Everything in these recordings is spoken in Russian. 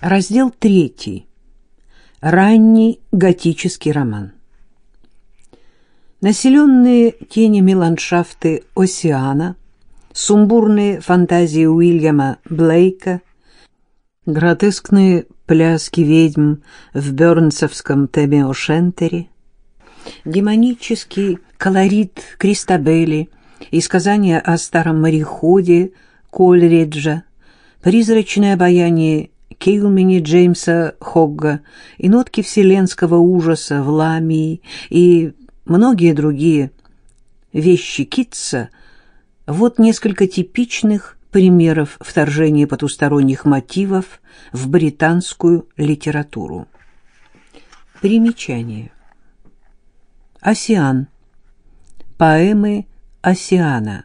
Раздел третий. Ранний готический роман. Населенные тенями ландшафты Осиана, сумбурные фантазии Уильяма Блейка, гротескные пляски ведьм в Бёрнсовском Темео-Шентере, демонический колорит Кристабели и сказания о старом мореходе Кольриджа, призрачное обаяние Килмени Джеймса Хогга и нотки вселенского ужаса в Ламии и многие другие вещи Китса — вот несколько типичных примеров вторжения потусторонних мотивов в британскую литературу. Примечание. Осиан. Поэмы Осиана.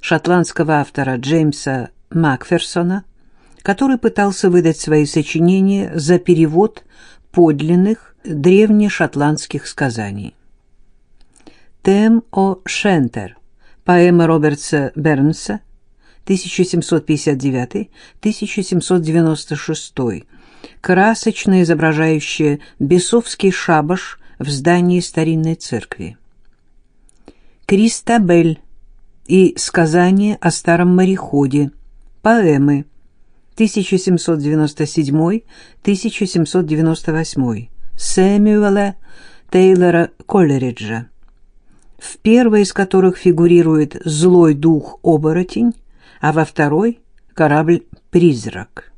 Шотландского автора Джеймса Макферсона – который пытался выдать свои сочинения за перевод подлинных древнешотландских сказаний. Тем о Шентер. Поэма Робертса Бернса 1759-1796. Красочно изображающая бесовский шабаш в здании старинной церкви. Кристабель и сказание о старом мореходе. Поэмы 1797-1798 Сэмюэла Тейлора Коллериджа, в первой из которых фигурирует злой дух-оборотень, а во второй — корабль-призрак.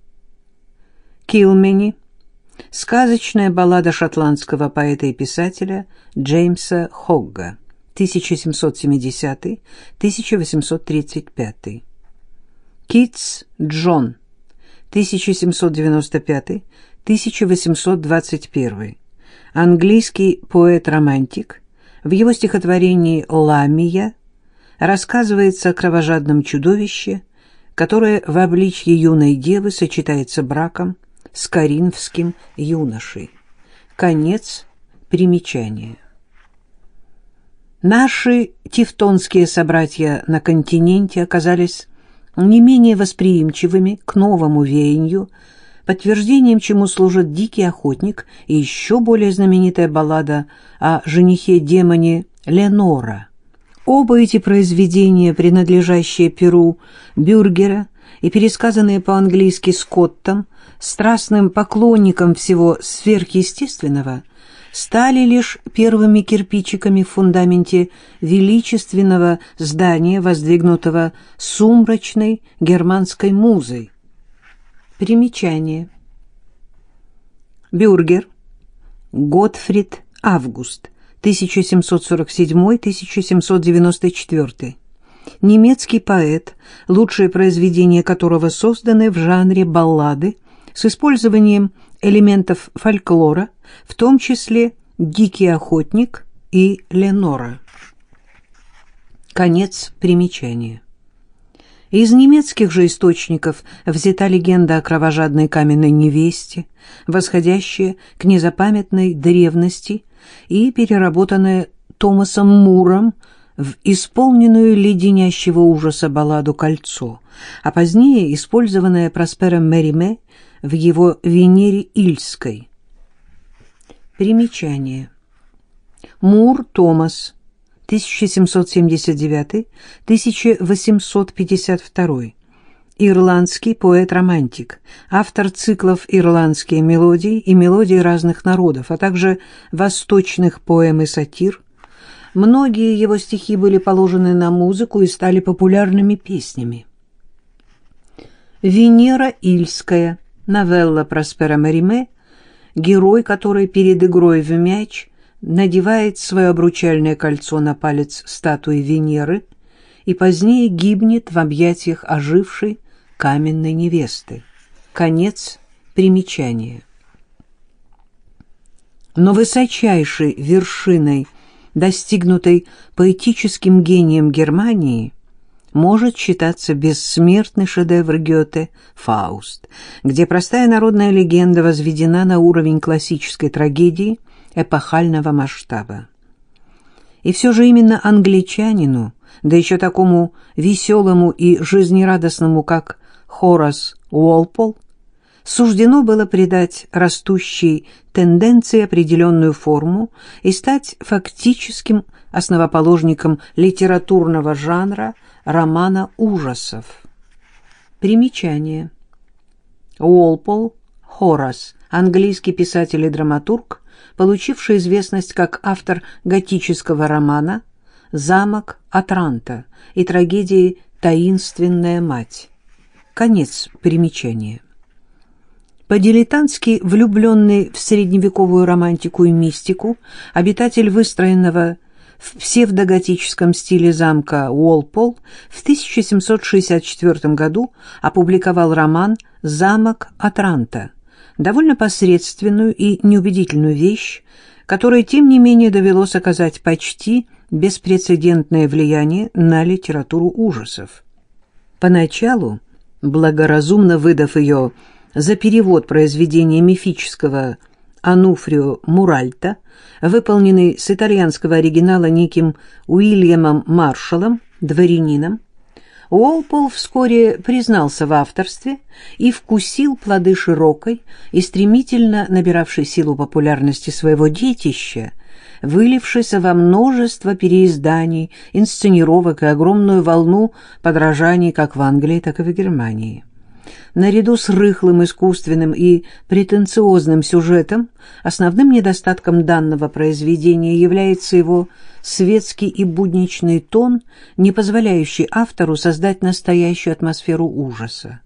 Килмени — сказочная баллада шотландского поэта и писателя Джеймса Хогга, 1770-1835. Китс Джон — 1795-1821. Английский поэт-романтик. В его стихотворении «Ламия» рассказывается о кровожадном чудовище, которое в обличье юной девы сочетается браком с коринфским юношей. Конец примечания. Наши тевтонские собратья на континенте оказались не менее восприимчивыми к новому веянию, подтверждением чему служит «Дикий охотник» и еще более знаменитая баллада о женихе-демоне Ленора. Оба эти произведения, принадлежащие Перу Бюргера и пересказанные по-английски Скоттом, страстным поклонником всего сверхъестественного – стали лишь первыми кирпичиками в фундаменте величественного здания, воздвигнутого сумрачной германской музой. Примечание. Бюргер. Готфрид Август. 1747-1794. Немецкий поэт, лучшие произведения которого созданы в жанре баллады с использованием элементов фольклора, в том числе «Дикий охотник» и «Ленора». Конец примечания. Из немецких же источников взята легенда о кровожадной каменной невесте, восходящая к незапамятной древности и переработанная Томасом Муром в исполненную леденящего ужаса балладу «Кольцо», а позднее использованная Проспером Мериме в его «Венере Ильской». Примечание. Мур Томас, 1779-1852. Ирландский поэт-романтик, автор циклов «Ирландские мелодии» и «Мелодии разных народов», а также восточных поэм и сатир. Многие его стихи были положены на музыку и стали популярными песнями. Венера Ильская, новелла Проспера Мариме, герой, который перед игрой в мяч надевает свое обручальное кольцо на палец статуи Венеры и позднее гибнет в объятиях ожившей каменной невесты. Конец примечания. Но высочайшей вершиной, достигнутой поэтическим гением Германии, может считаться бессмертный шедевр Гёте «Фауст», где простая народная легенда возведена на уровень классической трагедии эпохального масштаба. И все же именно англичанину, да еще такому веселому и жизнерадостному, как Хорас Уолпол, суждено было придать растущей тенденции определенную форму и стать фактическим основоположником литературного жанра романа ужасов. Примечание. Уолпол Хорас, английский писатель и драматург, получивший известность как автор готического романа «Замок Атранта» и трагедии «Таинственная мать». Конец примечания. По-дилетантски влюбленный в средневековую романтику и мистику, обитатель выстроенного в псевдоготическом стиле замка Уолпол в 1764 году опубликовал роман «Замок Атранта», довольно посредственную и неубедительную вещь, которой, тем не менее, довелось оказать почти беспрецедентное влияние на литературу ужасов. Поначалу, благоразумно выдав ее за перевод произведения мифического Ануфрио Муральта, выполненный с итальянского оригинала неким Уильямом Маршалом, дворянином, Уолпол вскоре признался в авторстве и вкусил плоды широкой и стремительно набиравшей силу популярности своего детища, вылившейся во множество переизданий, инсценировок и огромную волну подражаний как в Англии, так и в Германии. Наряду с рыхлым, искусственным и претенциозным сюжетом, основным недостатком данного произведения является его светский и будничный тон, не позволяющий автору создать настоящую атмосферу ужаса.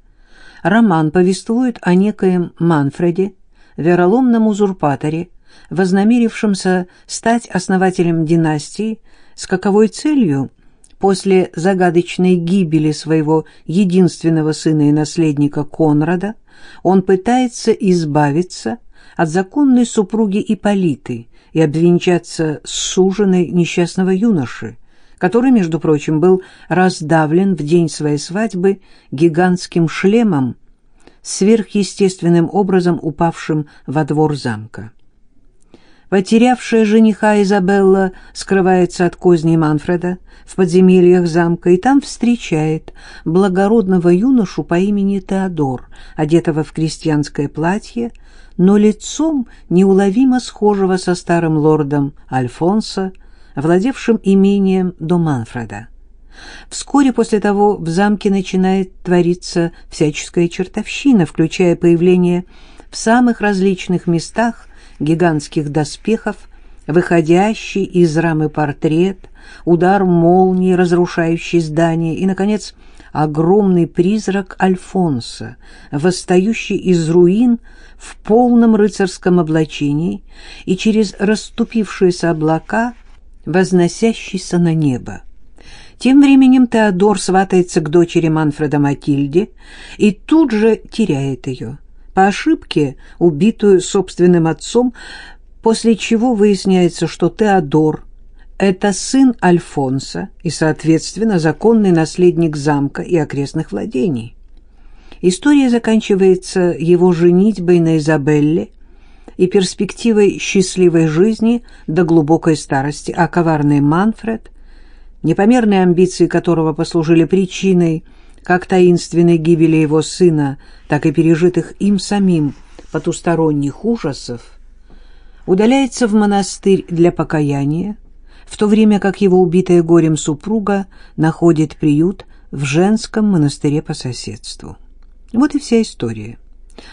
Роман повествует о некоем Манфреде, вероломном узурпаторе, вознамерившемся стать основателем династии, с каковой целью после загадочной гибели своего единственного сына и наследника Конрада он пытается избавиться от законной супруги Ипполиты и обвенчаться с суженой несчастного юноши, который, между прочим, был раздавлен в день своей свадьбы гигантским шлемом, сверхъестественным образом упавшим во двор замка. Потерявшая жениха Изабелла скрывается от козней Манфреда в подземельях замка и там встречает благородного юношу по имени Теодор, одетого в крестьянское платье, но лицом неуловимо схожего со старым лордом Альфонсо, владевшим имением до Манфреда. Вскоре после того в замке начинает твориться всяческая чертовщина, включая появление в самых различных местах гигантских доспехов, выходящий из рамы портрет, удар молнии, разрушающий здание, и, наконец, огромный призрак Альфонса, восстающий из руин в полном рыцарском облачении и через расступившиеся облака, возносящийся на небо. Тем временем Теодор сватается к дочери Манфреда Матильде и тут же теряет ее по ошибке убитую собственным отцом, после чего выясняется, что Теодор — это сын Альфонса и, соответственно, законный наследник замка и окрестных владений. История заканчивается его женитьбой на Изабелле и перспективой счастливой жизни до глубокой старости, а коварный Манфред, непомерные амбиции которого послужили причиной – как таинственной гибели его сына, так и пережитых им самим потусторонних ужасов, удаляется в монастырь для покаяния, в то время как его убитая горем супруга находит приют в женском монастыре по соседству. Вот и вся история.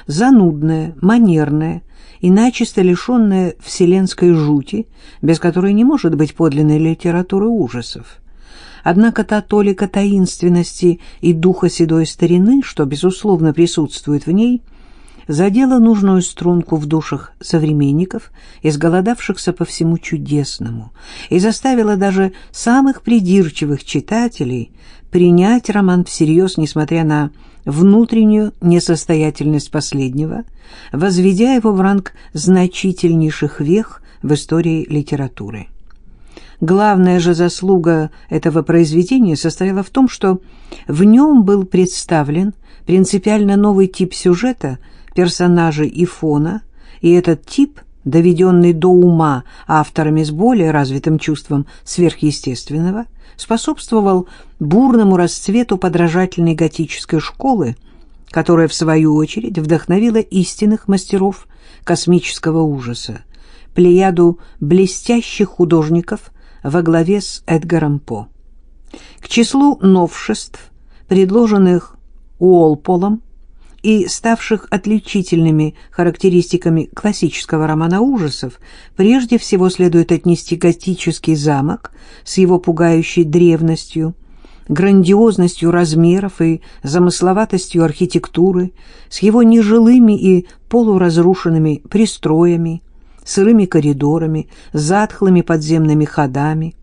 Занудная, манерная и начисто лишенная вселенской жути, без которой не может быть подлинной литературы ужасов. Однако та толика таинственности и духа седой старины, что, безусловно, присутствует в ней, задела нужную струнку в душах современников, изголодавшихся по всему чудесному, и заставила даже самых придирчивых читателей принять роман всерьез, несмотря на внутреннюю несостоятельность последнего, возведя его в ранг значительнейших вех в истории литературы. Главная же заслуга этого произведения состояла в том, что в нем был представлен принципиально новый тип сюжета, персонажей и фона, и этот тип, доведенный до ума авторами с более развитым чувством сверхъестественного, способствовал бурному расцвету подражательной готической школы, которая, в свою очередь, вдохновила истинных мастеров космического ужаса, плеяду блестящих художников во главе с Эдгаром По. К числу новшеств, предложенных Уолполом и ставших отличительными характеристиками классического романа ужасов, прежде всего следует отнести готический замок с его пугающей древностью, грандиозностью размеров и замысловатостью архитектуры, с его нежилыми и полуразрушенными пристроями, сырыми коридорами, затхлыми подземными ходами,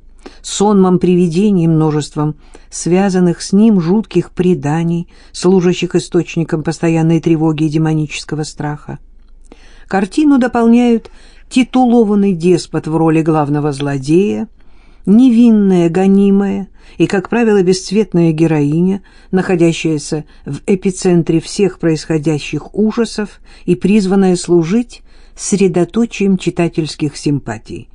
сонмом привидений и множеством связанных с ним жутких преданий, служащих источником постоянной тревоги и демонического страха. Картину дополняют титулованный деспот в роли главного злодея, невинная, гонимая и, как правило, бесцветная героиня, находящаяся в эпицентре всех происходящих ужасов и призванная служить средоточием читательских симпатий.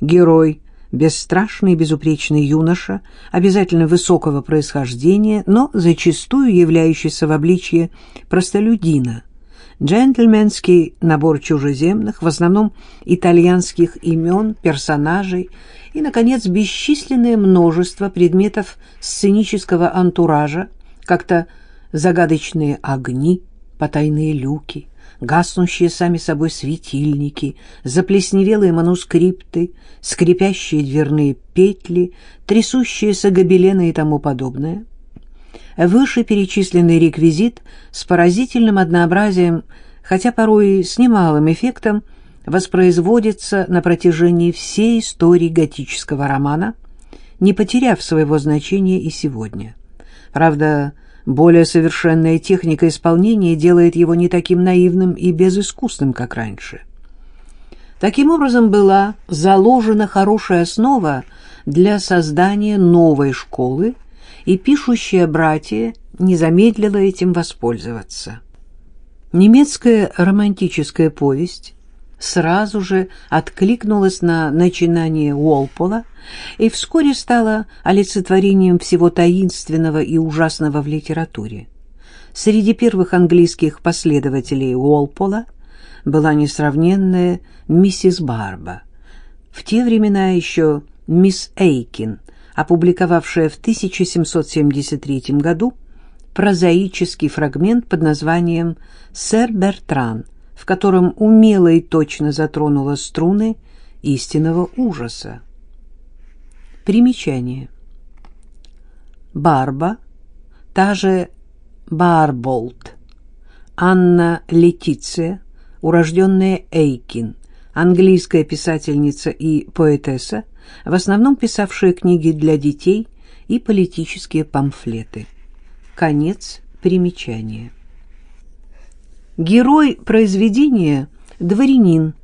Герой бесстрашный и безупречный юноша, обязательно высокого происхождения, но зачастую являющийся в обличье простолюдина. Джентльменский набор чужеземных, в основном итальянских имен, персонажей и, наконец, бесчисленное множество предметов сценического антуража, как-то загадочные огни, потайные люки, гаснущие сами собой светильники, заплесневелые манускрипты, скрипящие дверные петли, трясущиеся гобелены и тому подобное. Вышеперечисленный реквизит с поразительным однообразием, хотя порой и с немалым эффектом, воспроизводится на протяжении всей истории готического романа, не потеряв своего значения и сегодня. Правда, более совершенная техника исполнения делает его не таким наивным и безыскусным, как раньше. Таким образом была заложена хорошая основа для создания новой школы, и пишущее братья не замедлило этим воспользоваться. Немецкая романтическая повесть сразу же откликнулась на начинание Уолпола и вскоре стала олицетворением всего таинственного и ужасного в литературе. Среди первых английских последователей Уолпола была несравненная миссис Барба, в те времена еще мисс Эйкин, опубликовавшая в 1773 году прозаический фрагмент под названием «Сэр Бертран», в котором умело и точно затронула струны истинного ужаса. Примечание. Барба, та же Барболт, Анна Летиция, урожденная Эйкин, английская писательница и поэтесса, в основном писавшая книги для детей и политические памфлеты. Конец примечания. Герой произведения — дворянин,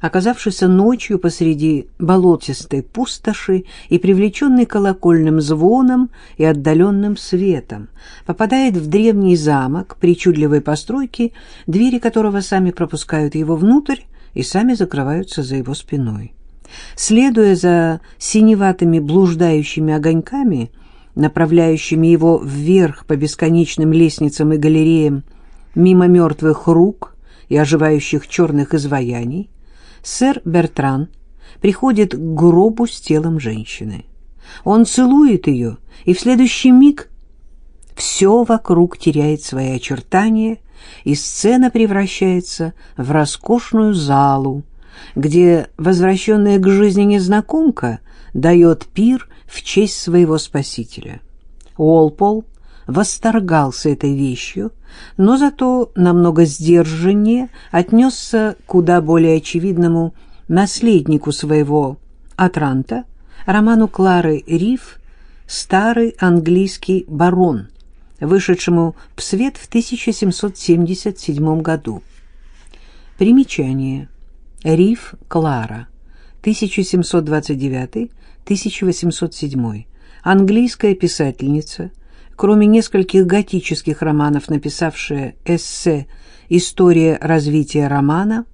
оказавшийся ночью посреди болотистой пустоши и привлеченный колокольным звоном и отдаленным светом, попадает в древний замок причудливой постройки, двери которого сами пропускают его внутрь и сами закрываются за его спиной. Следуя за синеватыми блуждающими огоньками, направляющими его вверх по бесконечным лестницам и галереям, мимо мертвых рук и оживающих черных изваяний, сэр Бертран приходит к гробу с телом женщины. Он целует ее, и в следующий миг все вокруг теряет свои очертания, и сцена превращается в роскошную залу, где возвращенная к жизни незнакомка дает пир в честь своего спасителя. Уолпол восторгался этой вещью, но зато намного сдержаннее отнесся к куда более очевидному наследнику своего Атранта, роману Клары Риф «Старый английский барон», вышедшему в свет в 1777 году. Примечание. Риф Клара, 1729-1807. Английская писательница – кроме нескольких готических романов, написавшая эссе «История развития романа»,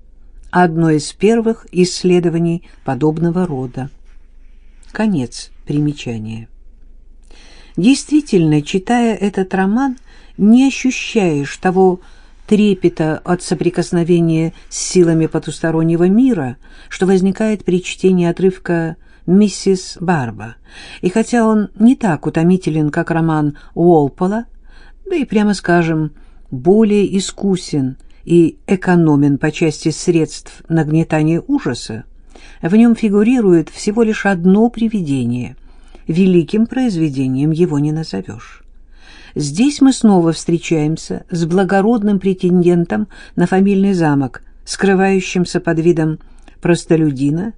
одно из первых исследований подобного рода. Конец примечания. Действительно, читая этот роман, не ощущаешь того трепета от соприкосновения с силами потустороннего мира, что возникает при чтении отрывка «Миссис Барба». И хотя он не так утомителен, как роман Уолпола, да и, прямо скажем, более искусен и экономен по части средств нагнетания ужаса, в нем фигурирует всего лишь одно привидение. Великим произведением его не назовешь. Здесь мы снова встречаемся с благородным претендентом на фамильный замок, скрывающимся под видом простолюдина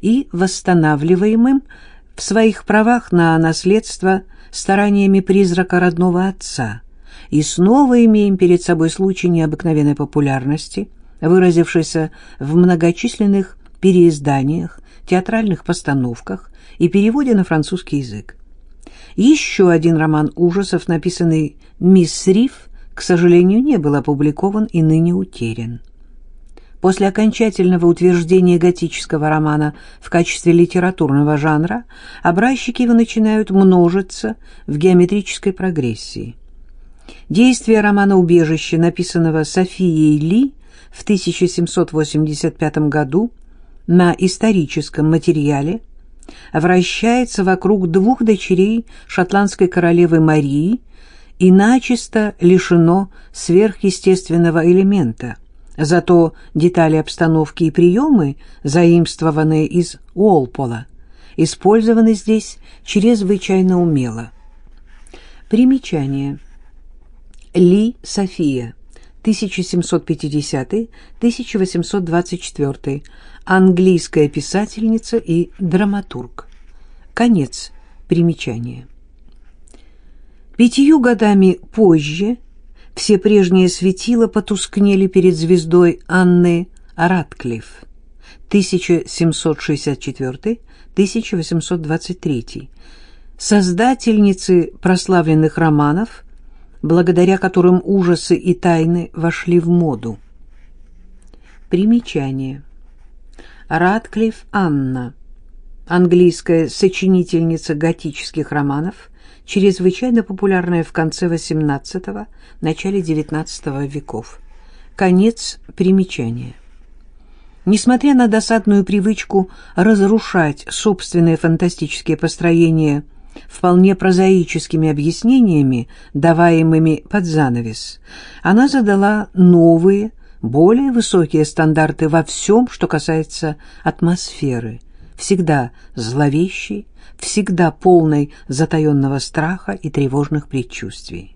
и восстанавливаемым в своих правах на наследство стараниями призрака родного отца. И снова имеем перед собой случай необыкновенной популярности, выразившийся в многочисленных переизданиях, театральных постановках и переводе на французский язык. Еще один роман ужасов, написанный «Мисс Риф», к сожалению, не был опубликован и ныне утерян. После окончательного утверждения готического романа в качестве литературного жанра образчики его начинают множиться в геометрической прогрессии. Действие романа «Убежище», написанного Софией Ли в 1785 году на историческом материале, вращается вокруг двух дочерей шотландской королевы Марии и начисто лишено сверхъестественного элемента. Зато детали обстановки и приемы, заимствованные из Уолпола, использованы здесь чрезвычайно умело. Примечание. Ли София, 1750-1824, английская писательница и драматург. Конец примечания. Пятью годами позже все прежние светила потускнели перед звездой Анны Ратклифф 1764-1823, создательницы прославленных романов, благодаря которым ужасы и тайны вошли в моду. Примечание. Ратклифф Анна, английская сочинительница готических романов, чрезвычайно популярная в конце XVIII – начале XIX веков. Конец примечания. Несмотря на досадную привычку разрушать собственные фантастические построения вполне прозаическими объяснениями, даваемыми под занавес, она задала новые, более высокие стандарты во всем, что касается атмосферы, всегда зловещей, всегда полной затаенного страха и тревожных предчувствий.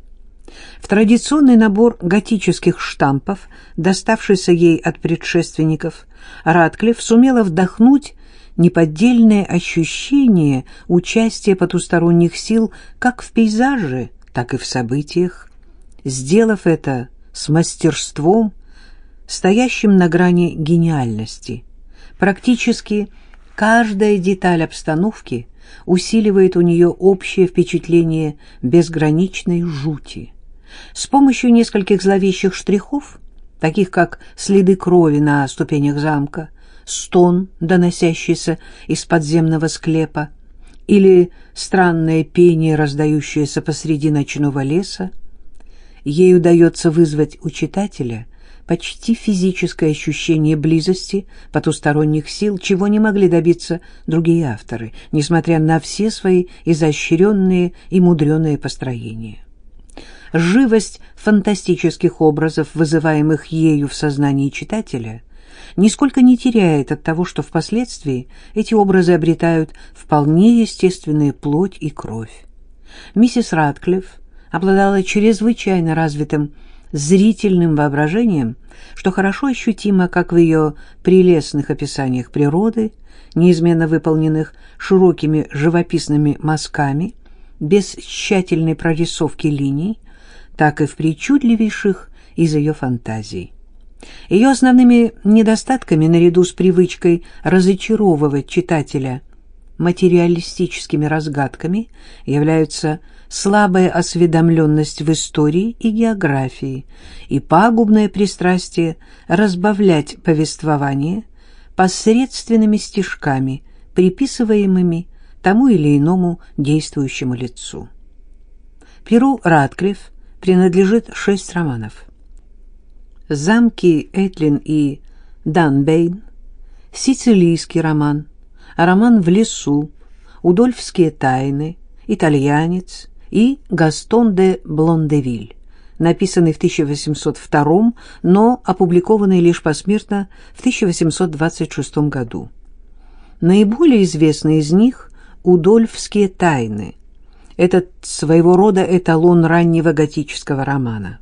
В традиционный набор готических штампов, доставшийся ей от предшественников, Ратклифф сумела вдохнуть неподдельное ощущение участия потусторонних сил как в пейзаже, так и в событиях, сделав это с мастерством, стоящим на грани гениальности. Практически каждая деталь обстановки усиливает у нее общее впечатление безграничной жути. С помощью нескольких зловещих штрихов, таких как следы крови на ступенях замка, стон, доносящийся из подземного склепа, или странное пение, раздающееся посреди ночного леса, ей удается вызвать у читателя почти физическое ощущение близости потусторонних сил, чего не могли добиться другие авторы, несмотря на все свои изощренные и мудреные построения. Живость фантастических образов, вызываемых ею в сознании читателя, нисколько не теряет от того, что впоследствии эти образы обретают вполне естественную плоть и кровь. Миссис Ратклифф обладала чрезвычайно развитым зрительным воображением, что хорошо ощутимо как в ее прелестных описаниях природы, неизменно выполненных широкими живописными мазками, без тщательной прорисовки линий, так и в причудливейших из ее фантазий. Ее основными недостатками, наряду с привычкой разочаровывать читателя материалистическими разгадками, являются слабая осведомленность в истории и географии и пагубное пристрастие разбавлять повествование посредственными стишками, приписываемыми тому или иному действующему лицу. Перу Радклифф принадлежит шесть романов. «Замки Этлин и Данбейн», «Сицилийский роман», «Роман в лесу», «Удольфские тайны», «Итальянец» и «Гастон де Блондевиль», написанный в 1802, но опубликованный лишь посмертно в 1826 году. Наиболее известный из них «Удольфские тайны». Этот своего рода эталон раннего готического романа.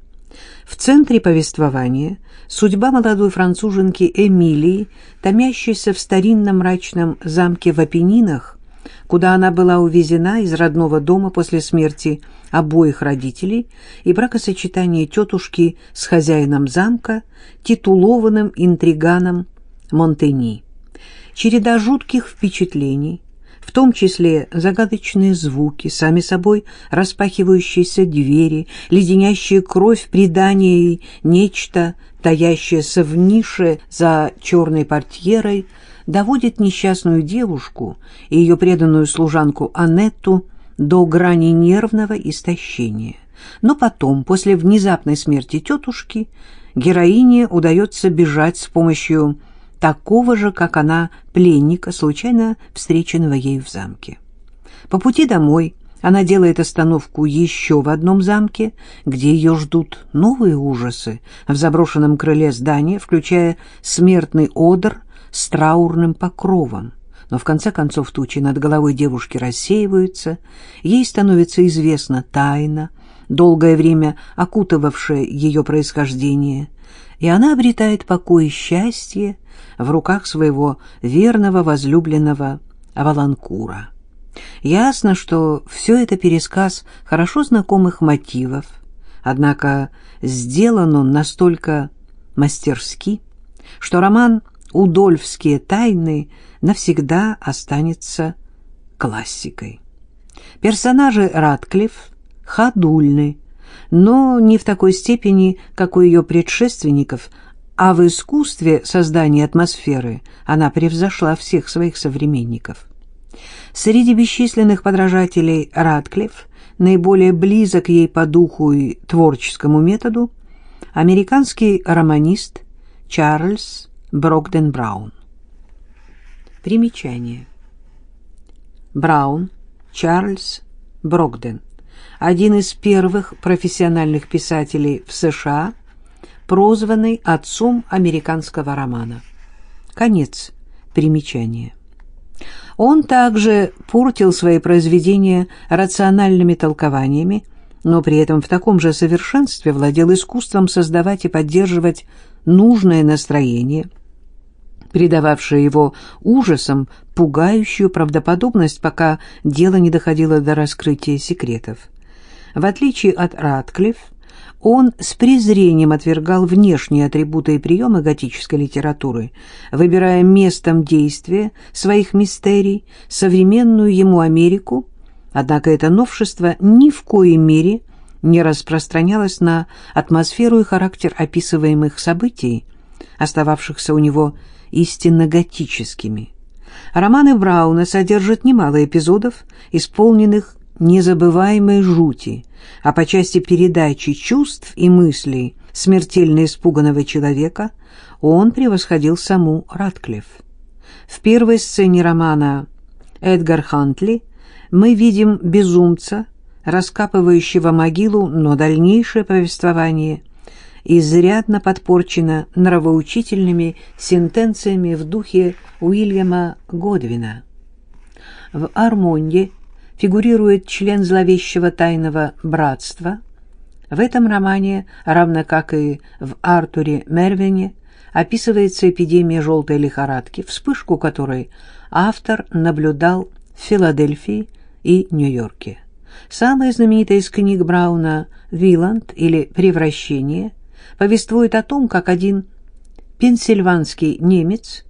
В центре повествования судьба молодой француженки Эмилии, томящейся в старинном мрачном замке в Апеннинах, куда она была увезена из родного дома после смерти обоих родителей и бракосочетания тетушки с хозяином замка, титулованным интриганом Монтени. Череда жутких впечатлений, в том числе загадочные звуки, сами собой распахивающиеся двери, леденящие кровь предания и нечто, таящееся в нише за черной портьерой, доводит несчастную девушку и ее преданную служанку Анетту до грани нервного истощения. Но потом, после внезапной смерти тетушки, героине удается бежать с помощью такого же, как она, пленника, случайно встреченного ею в замке. По пути домой она делает остановку еще в одном замке, где ее ждут новые ужасы в заброшенном крыле здания, включая смертный одр с траурным покровом. Но в конце концов тучи над головой девушки рассеиваются, ей становится известна тайна, долгое время окутывавшая ее происхождение, и она обретает покой и счастье в руках своего верного возлюбленного Аваланкура. Ясно, что все это пересказ хорошо знакомых мотивов, однако сделан он настолько мастерски, что роман «Удольфские тайны» навсегда останется классикой. Персонажи Ратклифф ходульны, но не в такой степени, как у ее предшественников, а в искусстве создания атмосферы она превзошла всех своих современников. Среди бесчисленных подражателей Ратклифф наиболее близок ей по духу и творческому методу американский романист Чарльз Брокден Браун. Примечание. Браун Чарльз Брокден один из первых профессиональных писателей в США, прозванный отцом американского романа. Конец примечания. Он также портил свои произведения рациональными толкованиями, но при этом в таком же совершенстве владел искусством создавать и поддерживать нужное настроение, придававшее его ужасам пугающую правдоподобность, пока дело не доходило до раскрытия секретов. В отличие от Ратклифф, он с презрением отвергал внешние атрибуты и приемы готической литературы, выбирая местом действия своих мистерий современную ему Америку, однако это новшество ни в коей мере не распространялось на атмосферу и характер описываемых событий, остававшихся у него истинно готическими. Романы Брауна содержат немало эпизодов, исполненных незабываемой жути, а по части передачи чувств и мыслей смертельно испуганного человека он превосходил саму Ратклифф. В первой сцене романа «Эдгар Хантли» мы видим безумца, раскапывающего могилу, но дальнейшее повествование изрядно подпорчено нравоучительными сентенциями в духе Уильяма Годвина. В «Армонде» фигурирует член зловещего тайного братства. В этом романе, равно как и в Артуре Мервине, описывается эпидемия желтой лихорадки, вспышку которой автор наблюдал в Филадельфии и Нью-Йорке. Самая знаменитая из книг Брауна «Виланд» или «Превращение» повествует о том, как один пенсильванский немец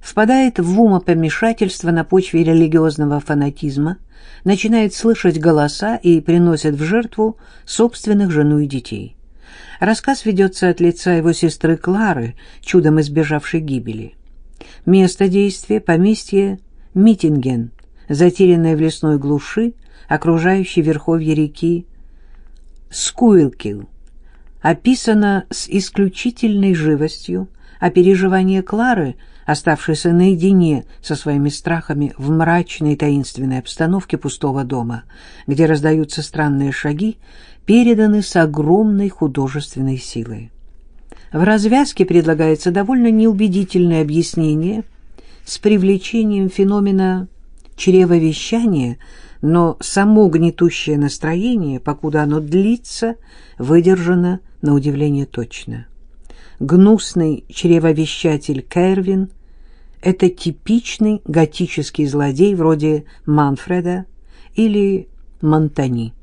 впадает в умопомешательство на почве религиозного фанатизма, начинает слышать голоса и приносит в жертву собственных жену и детей. Рассказ ведется от лица его сестры Клары, чудом избежавшей гибели. Место действия — поместье Митинген, затерянное в лесной глуши, окружающей верховье реки Скуилкил описано с исключительной живостью, а переживания Клары, оставшейся наедине со своими страхами в мрачной таинственной обстановке пустого дома, где раздаются странные шаги, переданы с огромной художественной силой. В развязке предлагается довольно неубедительное объяснение с привлечением феномена чревовещания, но само гнетущее настроение, покуда оно длится, выдержано на удивление точно. Гнусный чревовещатель Кервин — это типичный готический злодей вроде Манфреда или Монтани.